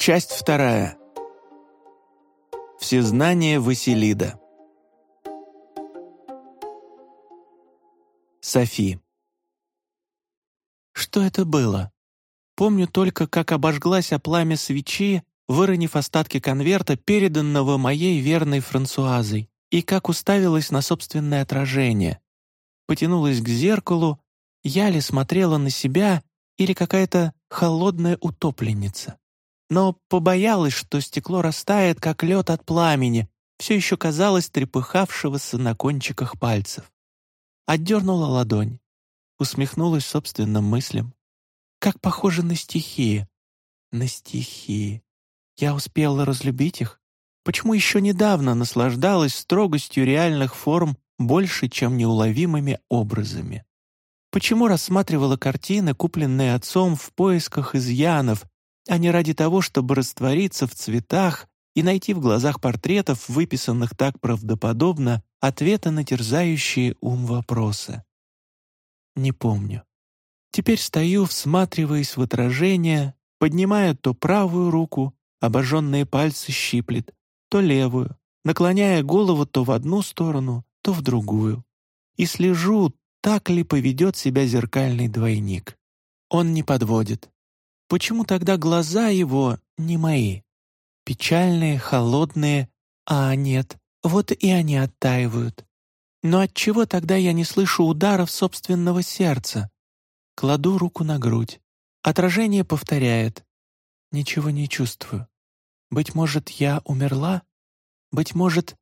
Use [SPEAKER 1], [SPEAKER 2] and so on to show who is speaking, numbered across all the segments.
[SPEAKER 1] Часть вторая. Всезнание Василида. Софи. Что это было? Помню только, как обожглась о пламя свечи, выронив остатки конверта, переданного моей верной Франсуазой, и как уставилась на собственное отражение. Потянулась к зеркалу, я ли смотрела на себя или какая-то холодная утопленница но побоялась, что стекло растает, как лед от пламени, все еще казалось трепыхавшегося на кончиках пальцев. Отдернула ладонь, усмехнулась собственным мыслям. Как похоже на стихи. На стихи. Я успела разлюбить их? Почему еще недавно наслаждалась строгостью реальных форм больше, чем неуловимыми образами? Почему рассматривала картины, купленные отцом в поисках изъянов, а не ради того, чтобы раствориться в цветах и найти в глазах портретов, выписанных так правдоподобно, ответы на терзающие ум вопросы. Не помню. Теперь стою, всматриваясь в отражение, поднимая то правую руку, обожженные пальцы щиплет, то левую, наклоняя голову то в одну сторону, то в другую. И слежу, так ли поведет себя зеркальный двойник. Он не подводит. Почему тогда глаза его не мои? Печальные, холодные, а нет, вот и они оттаивают. Но отчего тогда я не слышу ударов собственного сердца? Кладу руку на грудь. Отражение повторяет. Ничего не чувствую. Быть может, я умерла? Быть может...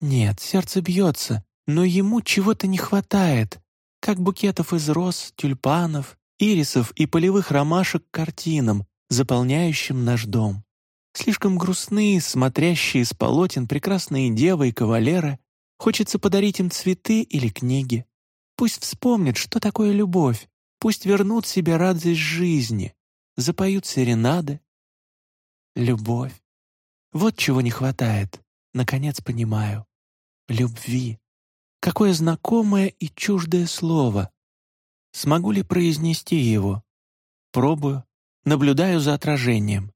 [SPEAKER 1] Нет, сердце бьется, но ему чего-то не хватает, как букетов из роз, тюльпанов, ирисов и полевых ромашек картинам, заполняющим наш дом. Слишком грустные, смотрящие с полотен прекрасные девы и кавалеры, хочется подарить им цветы или книги. Пусть вспомнят, что такое любовь, пусть вернут себе радость жизни, запоют серенады. Любовь. Вот чего не хватает, наконец понимаю. Любви. Какое знакомое и чуждое слово. Смогу ли произнести его? Пробую, наблюдаю за отражением.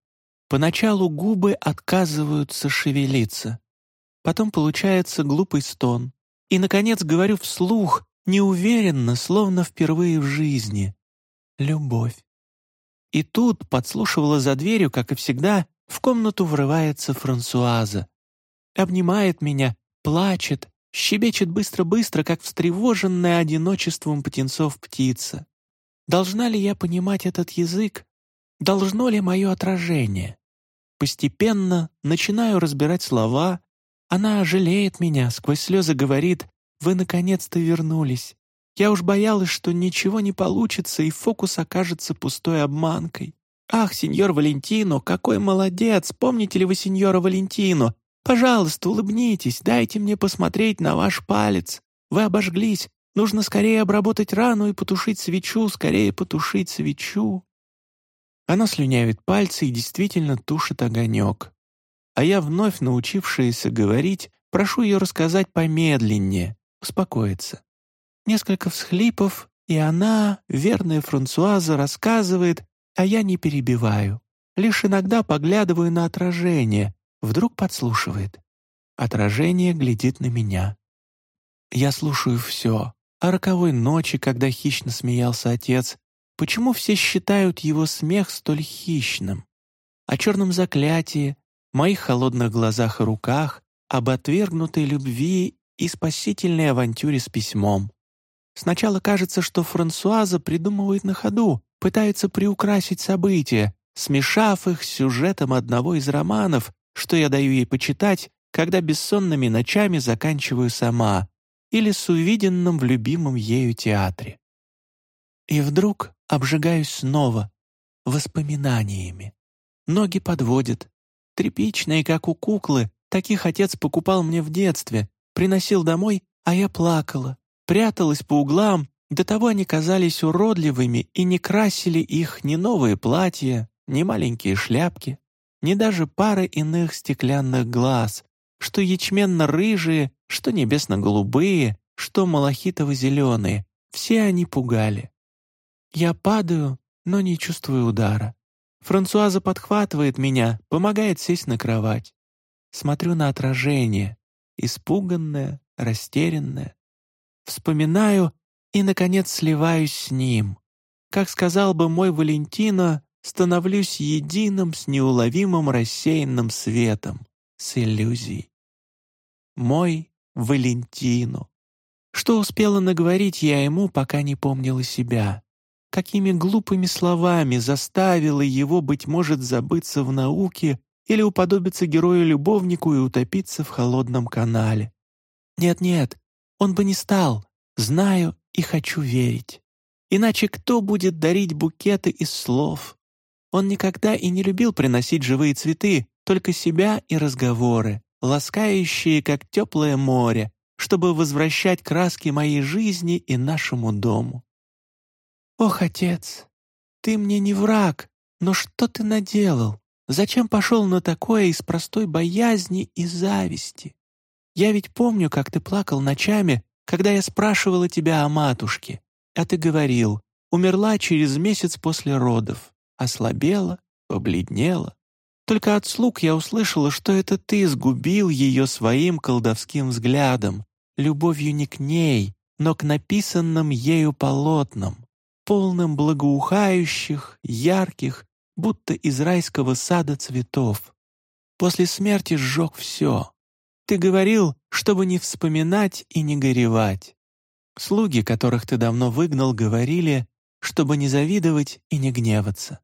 [SPEAKER 1] Поначалу губы отказываются шевелиться. Потом получается глупый стон. И, наконец, говорю вслух, неуверенно, словно впервые в жизни. Любовь. И тут, подслушивала за дверью, как и всегда, в комнату врывается Франсуаза. Обнимает меня, плачет, щебечет быстро-быстро, как встревоженная одиночеством птенцов птица. Должна ли я понимать этот язык? Должно ли мое отражение? Постепенно начинаю разбирать слова. Она жалеет меня, сквозь слезы говорит, «Вы наконец-то вернулись». Я уж боялась, что ничего не получится, и фокус окажется пустой обманкой. «Ах, сеньор Валентино, какой молодец! Помните ли вы сеньора Валентино? Пожалуйста, улыбнитесь, дайте мне посмотреть на ваш палец. Вы обожглись. Нужно скорее обработать рану и потушить свечу, скорее потушить свечу». Она слюнявит пальцы и действительно тушит огонек. А я, вновь научившаяся говорить, прошу ее рассказать помедленнее, успокоиться. Несколько всхлипов, и она, верная Франсуаза, рассказывает, а я не перебиваю. Лишь иногда поглядываю на отражение, Вдруг подслушивает. Отражение глядит на меня. Я слушаю все. О роковой ночи, когда хищно смеялся отец. Почему все считают его смех столь хищным? О черном заклятии, моих холодных глазах и руках, об отвергнутой любви и спасительной авантюре с письмом. Сначала кажется, что Франсуаза придумывает на ходу, пытается приукрасить события, смешав их с сюжетом одного из романов, что я даю ей почитать, когда бессонными ночами заканчиваю сама или с увиденным в любимом ею театре. И вдруг обжигаюсь снова воспоминаниями. Ноги подводят. Тряпичные, как у куклы, таких отец покупал мне в детстве, приносил домой, а я плакала, пряталась по углам, до того они казались уродливыми и не красили их ни новые платья, ни маленькие шляпки ни даже пары иных стеклянных глаз, что ячменно-рыжие, что небесно-голубые, что малахитово-зеленые, все они пугали. Я падаю, но не чувствую удара. Франсуаза подхватывает меня, помогает сесть на кровать. Смотрю на отражение, испуганное, растерянное. Вспоминаю и, наконец, сливаюсь с ним. Как сказал бы мой Валентино, становлюсь единым с неуловимым рассеянным светом, с иллюзией. Мой Валентино. Что успела наговорить я ему, пока не помнила себя? Какими глупыми словами заставила его, быть может, забыться в науке или уподобиться герою-любовнику и утопиться в холодном канале? Нет-нет, он бы не стал. Знаю и хочу верить. Иначе кто будет дарить букеты из слов? Он никогда и не любил приносить живые цветы, только себя и разговоры, ласкающие, как теплое море, чтобы возвращать краски моей жизни и нашему дому. «Ох, отец, ты мне не враг, но что ты наделал? Зачем пошел на такое из простой боязни и зависти? Я ведь помню, как ты плакал ночами, когда я спрашивала тебя о матушке, а ты говорил, умерла через месяц после родов, ослабела, побледнела. Только от слуг я услышала, что это ты сгубил ее своим колдовским взглядом, любовью не к ней, но к написанным ею полотнам, полным благоухающих, ярких, будто из райского сада цветов. После смерти сжег все. Ты говорил, чтобы не вспоминать и не горевать. Слуги, которых ты давно выгнал, говорили, чтобы не завидовать и не гневаться.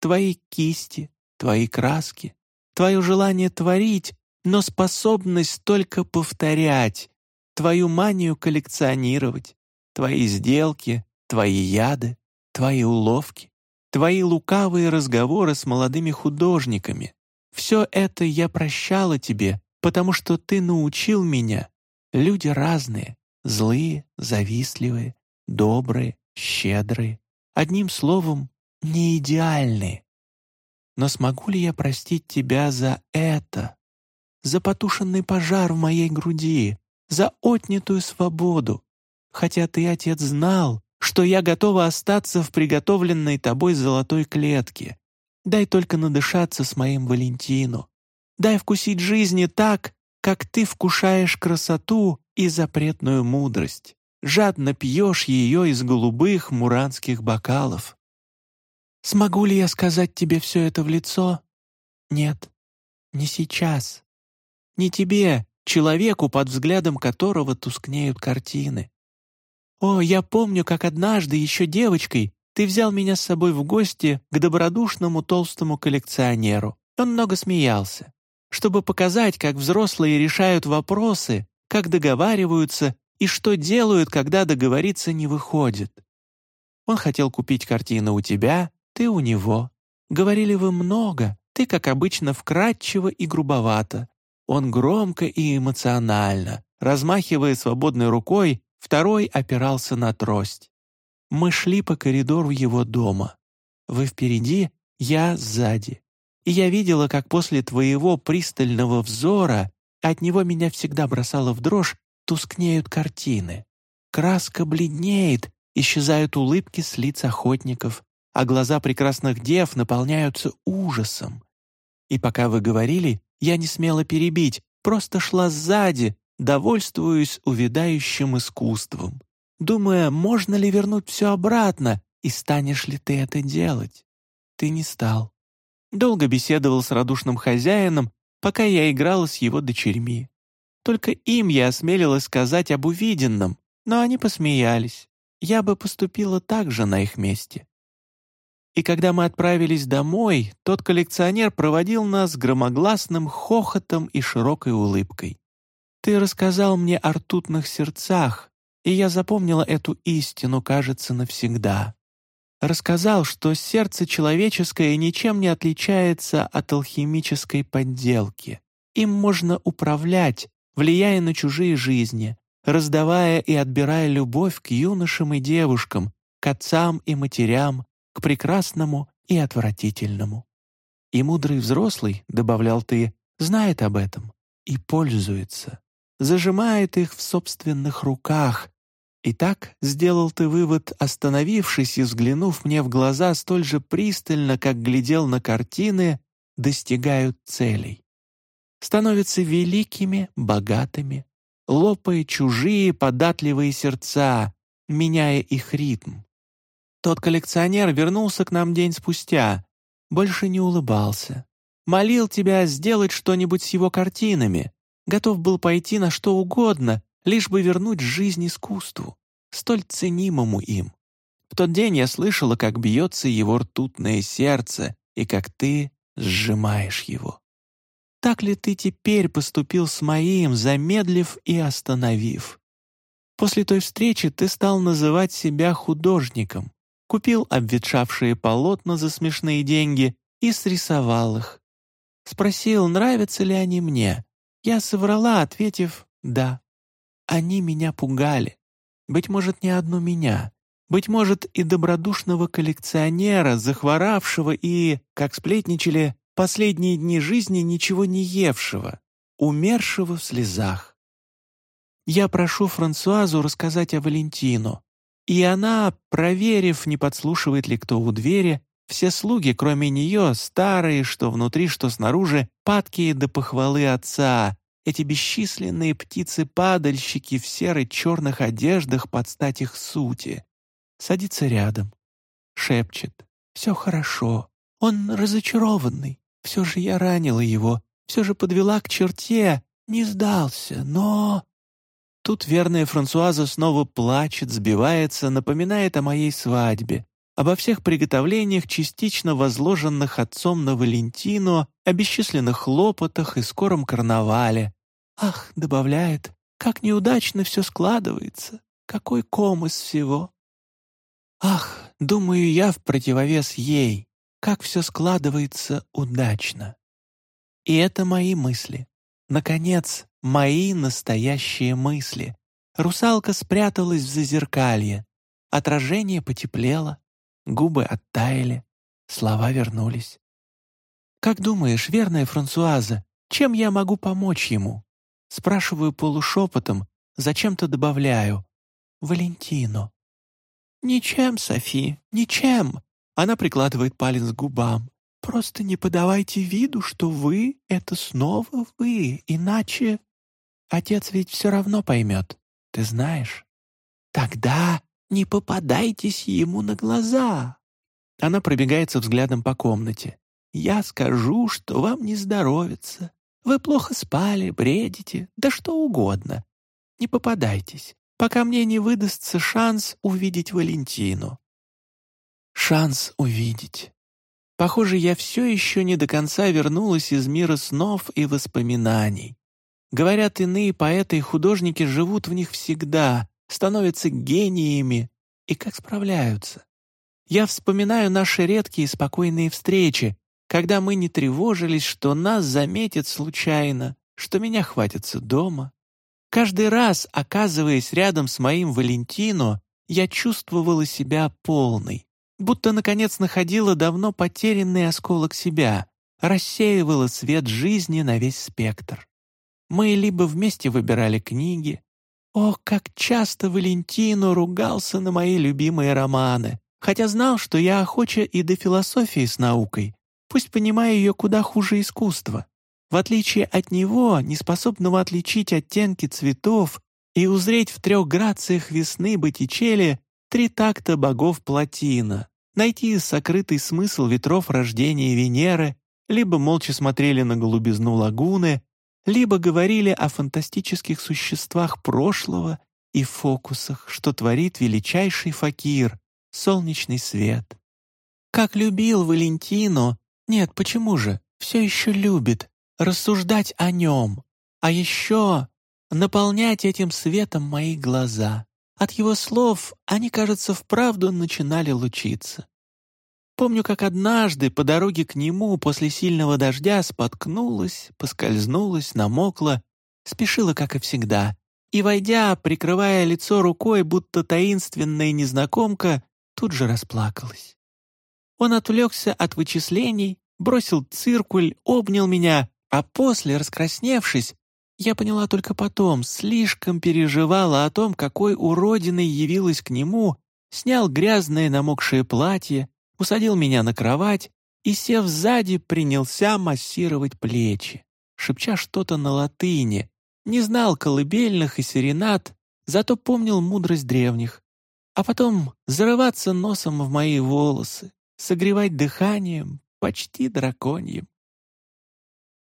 [SPEAKER 1] Твои кисти, твои краски, твое желание творить, но способность только повторять, твою манию коллекционировать, твои сделки, твои яды, твои уловки, твои лукавые разговоры с молодыми художниками. Все это я прощала тебе, потому что ты научил меня. Люди разные, злые, завистливые, добрые, щедрые. Одним словом, не идеальные. Но смогу ли я простить тебя за это? За потушенный пожар в моей груди, за отнятую свободу, хотя ты, отец, знал, что я готова остаться в приготовленной тобой золотой клетке. Дай только надышаться с моим Валентину. Дай вкусить жизни так, как ты вкушаешь красоту и запретную мудрость. Жадно пьешь ее из голубых муранских бокалов. Смогу ли я сказать тебе все это в лицо? Нет, не сейчас. Не тебе, человеку, под взглядом которого тускнеют картины. О, я помню, как однажды, еще девочкой, ты взял меня с собой в гости к добродушному толстому коллекционеру. Он много смеялся чтобы показать, как взрослые решают вопросы, как договариваются и что делают, когда договориться не выходит. Он хотел купить картину у тебя, ты у него. Говорили вы много, ты, как обычно, вкратчиво и грубовато. Он громко и эмоционально, размахивая свободной рукой, второй опирался на трость. Мы шли по коридору его дома. Вы впереди, я сзади и я видела, как после твоего пристального взора от него меня всегда бросало в дрожь, тускнеют картины. Краска бледнеет, исчезают улыбки с лиц охотников, а глаза прекрасных дев наполняются ужасом. И пока вы говорили, я не смела перебить, просто шла сзади, довольствуясь увядающим искусством, думая, можно ли вернуть все обратно, и станешь ли ты это делать. Ты не стал. Долго беседовал с радушным хозяином, пока я играла с его дочерьми. Только им я осмелилась сказать об увиденном, но они посмеялись. Я бы поступила так же на их месте. И когда мы отправились домой, тот коллекционер проводил нас громогласным хохотом и широкой улыбкой. Ты рассказал мне о ртутных сердцах, и я запомнила эту истину, кажется, навсегда рассказал, что сердце человеческое ничем не отличается от алхимической подделки. Им можно управлять, влияя на чужие жизни, раздавая и отбирая любовь к юношам и девушкам, к отцам и матерям, к прекрасному и отвратительному. И мудрый взрослый, добавлял ты, знает об этом и пользуется, зажимает их в собственных руках, Итак, сделал ты вывод, остановившись и взглянув мне в глаза столь же пристально, как глядел на картины, достигают целей. Становятся великими, богатыми, лопая чужие податливые сердца, меняя их ритм. Тот коллекционер вернулся к нам день спустя, больше не улыбался. Молил тебя сделать что-нибудь с его картинами, готов был пойти на что угодно, лишь бы вернуть жизнь искусству, столь ценимому им. В тот день я слышала, как бьется его ртутное сердце и как ты сжимаешь его. Так ли ты теперь поступил с моим, замедлив и остановив? После той встречи ты стал называть себя художником, купил обветшавшие полотна за смешные деньги и срисовал их. Спросил, нравятся ли они мне. Я соврала, ответив «да». Они меня пугали. Быть может, не одну меня. Быть может, и добродушного коллекционера, захворавшего и, как сплетничали, последние дни жизни ничего не евшего, умершего в слезах. Я прошу Франсуазу рассказать о Валентину, и она, проверив, не подслушивает ли кто у двери, все слуги, кроме нее, старые, что внутри, что снаружи, падкие до похвалы отца, эти бесчисленные птицы-падальщики в серо-черных одеждах под стать их сути. Садится рядом, шепчет. «Все хорошо. Он разочарованный. Все же я ранила его, все же подвела к черте, не сдался, но...» Тут верная Франсуаза снова плачет, сбивается, напоминает о моей свадьбе, обо всех приготовлениях, частично возложенных отцом на Валентину, о бесчисленных хлопотах и скором карнавале. «Ах», — добавляет, — «как неудачно все складывается, какой ком из всего». «Ах», — думаю я в противовес ей, как все складывается удачно. И это мои мысли. Наконец, мои настоящие мысли. Русалка спряталась в зазеркалье. Отражение потеплело, губы оттаяли, слова вернулись. «Как думаешь, верная Франсуаза, чем я могу помочь ему?» Спрашиваю полушепотом, зачем-то добавляю. «Валентино». «Ничем, Софи, ничем», она прикладывает палец к губам. «Просто не подавайте виду, что вы — это снова вы, иначе...» «Отец ведь все равно поймет, ты знаешь». «Тогда не попадайтесь ему на глаза». Она пробегается взглядом по комнате. «Я скажу, что вам не здоровится. Вы плохо спали, бредите, да что угодно. Не попадайтесь, пока мне не выдастся шанс увидеть Валентину шанс увидеть. Похоже, я все еще не до конца вернулась из мира снов и воспоминаний. Говорят, иные поэты и художники живут в них всегда, становятся гениями. И как справляются? Я вспоминаю наши редкие спокойные встречи, когда мы не тревожились, что нас заметят случайно, что меня хватится дома. Каждый раз, оказываясь рядом с моим Валентино, я чувствовала себя полной, будто, наконец, находила давно потерянный осколок себя, рассеивала свет жизни на весь спектр. Мы либо вместе выбирали книги. О, как часто Валентино ругался на мои любимые романы, хотя знал, что я охоча и до философии с наукой, пусть понимая ее куда хуже искусства. В отличие от него, неспособного отличить оттенки цветов и узреть в трех грациях весны Боттичелли три такта богов плотина, найти сокрытый смысл ветров рождения Венеры, либо молча смотрели на голубизну лагуны, либо говорили о фантастических существах прошлого и фокусах, что творит величайший факир, солнечный свет. Как любил Валентину, нет, почему же, все еще любит, рассуждать о нем, а еще наполнять этим светом мои глаза. От его слов они, кажется, вправду начинали лучиться. Помню, как однажды по дороге к нему после сильного дождя споткнулась, поскользнулась, намокла, спешила, как и всегда, и, войдя, прикрывая лицо рукой, будто таинственная незнакомка, тут же расплакалась. Он отвлекся от вычислений, бросил циркуль, обнял меня, а после, раскрасневшись, Я поняла только потом, слишком переживала о том, какой уродиной явилась к нему, снял грязное намокшее платье, усадил меня на кровать и, сев сзади, принялся массировать плечи, шепча что-то на латыни, не знал колыбельных и серенад, зато помнил мудрость древних. А потом зарываться носом в мои волосы, согревать дыханием, почти драконьим.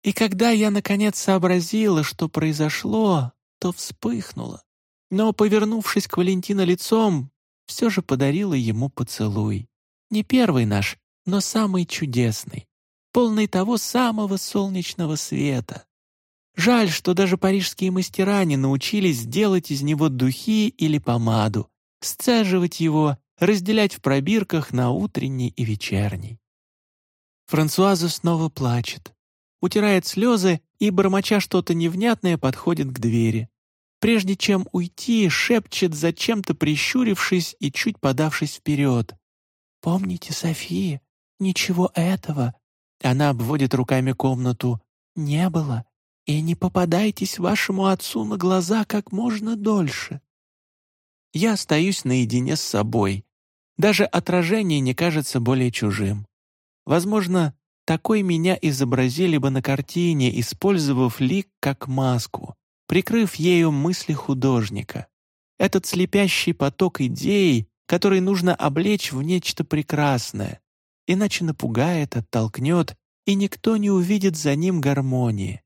[SPEAKER 1] И когда я, наконец, сообразила, что произошло, то вспыхнула. Но, повернувшись к Валентина лицом, все же подарила ему поцелуй. Не первый наш, но самый чудесный, полный того самого солнечного света, Жаль, что даже парижские мастера не научились делать из него духи или помаду, сцеживать его, разделять в пробирках на утренний и вечерний. Франсуаза снова плачет, утирает слезы и, бормоча что-то невнятное, подходит к двери. Прежде чем уйти, шепчет, зачем-то прищурившись и чуть подавшись вперед. «Помните, София, ничего этого...» Она обводит руками комнату. «Не было и не попадайтесь вашему отцу на глаза как можно дольше. Я остаюсь наедине с собой. Даже отражение не кажется более чужим. Возможно, такой меня изобразили бы на картине, использовав лик как маску, прикрыв ею мысли художника. Этот слепящий поток идей, который нужно облечь в нечто прекрасное, иначе напугает, оттолкнет, и никто не увидит за ним гармонии.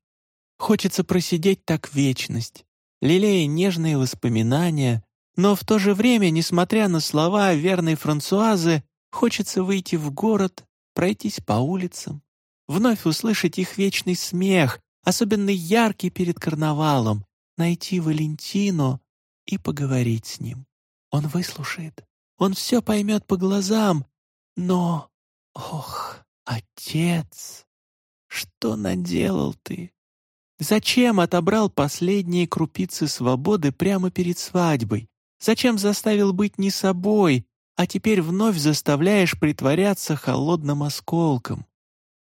[SPEAKER 1] Хочется просидеть так вечность, лелея нежные воспоминания, но в то же время, несмотря на слова верной Франсуазы, хочется выйти в город, пройтись по улицам, вновь услышать их вечный смех, особенно яркий перед карнавалом, найти Валентину и поговорить с ним. Он выслушает, он все поймет по глазам, но... Ох, отец, что наделал ты? Зачем отобрал последние крупицы свободы прямо перед свадьбой? Зачем заставил быть не собой, а теперь вновь заставляешь притворяться холодным осколком?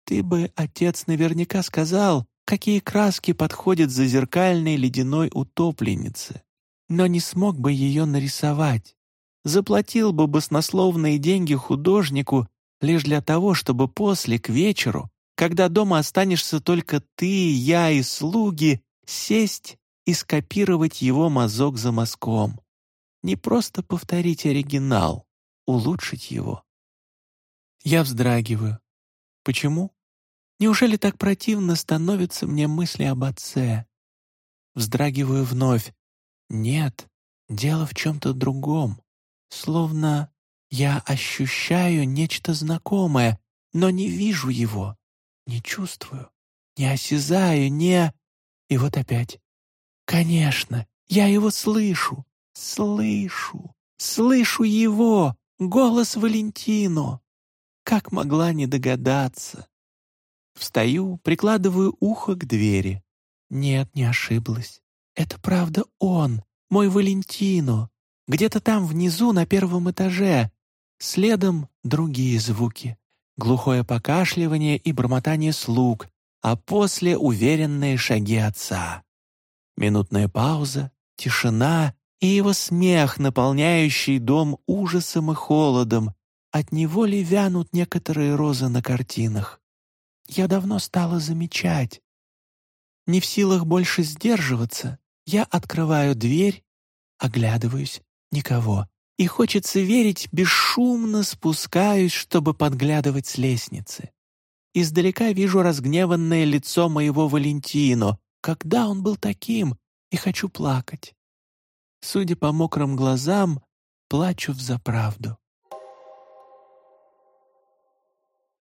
[SPEAKER 1] Ты бы, отец, наверняка сказал, какие краски подходят за зеркальной ледяной утопленнице, но не смог бы ее нарисовать. Заплатил бы баснословные деньги художнику лишь для того, чтобы после, к вечеру, когда дома останешься только ты, я и слуги, сесть и скопировать его мазок за мазком. Не просто повторить оригинал, улучшить его. Я вздрагиваю. Почему? Неужели так противно становятся мне мысли об отце? Вздрагиваю вновь. Нет, дело в чем-то другом. Словно я ощущаю нечто знакомое, но не вижу его не чувствую, не осязаю, не... И вот опять. Конечно, я его слышу, слышу, слышу его, голос Валентино. Как могла не догадаться? Встаю, прикладываю ухо к двери. Нет, не ошиблась. Это правда он, мой Валентино. Где-то там внизу на первом этаже. Следом другие звуки глухое покашливание и бормотание слуг, а после уверенные шаги отца. Минутная пауза, тишина и его смех, наполняющий дом ужасом и холодом. От него ли вянут некоторые розы на картинах? Я давно стала замечать. Не в силах больше сдерживаться, я открываю дверь, оглядываюсь, никого и хочется верить, бесшумно спускаюсь, чтобы подглядывать с лестницы. Издалека вижу разгневанное лицо моего Валентино, когда он был таким, и хочу плакать. Судя по мокрым глазам, плачу взаправду.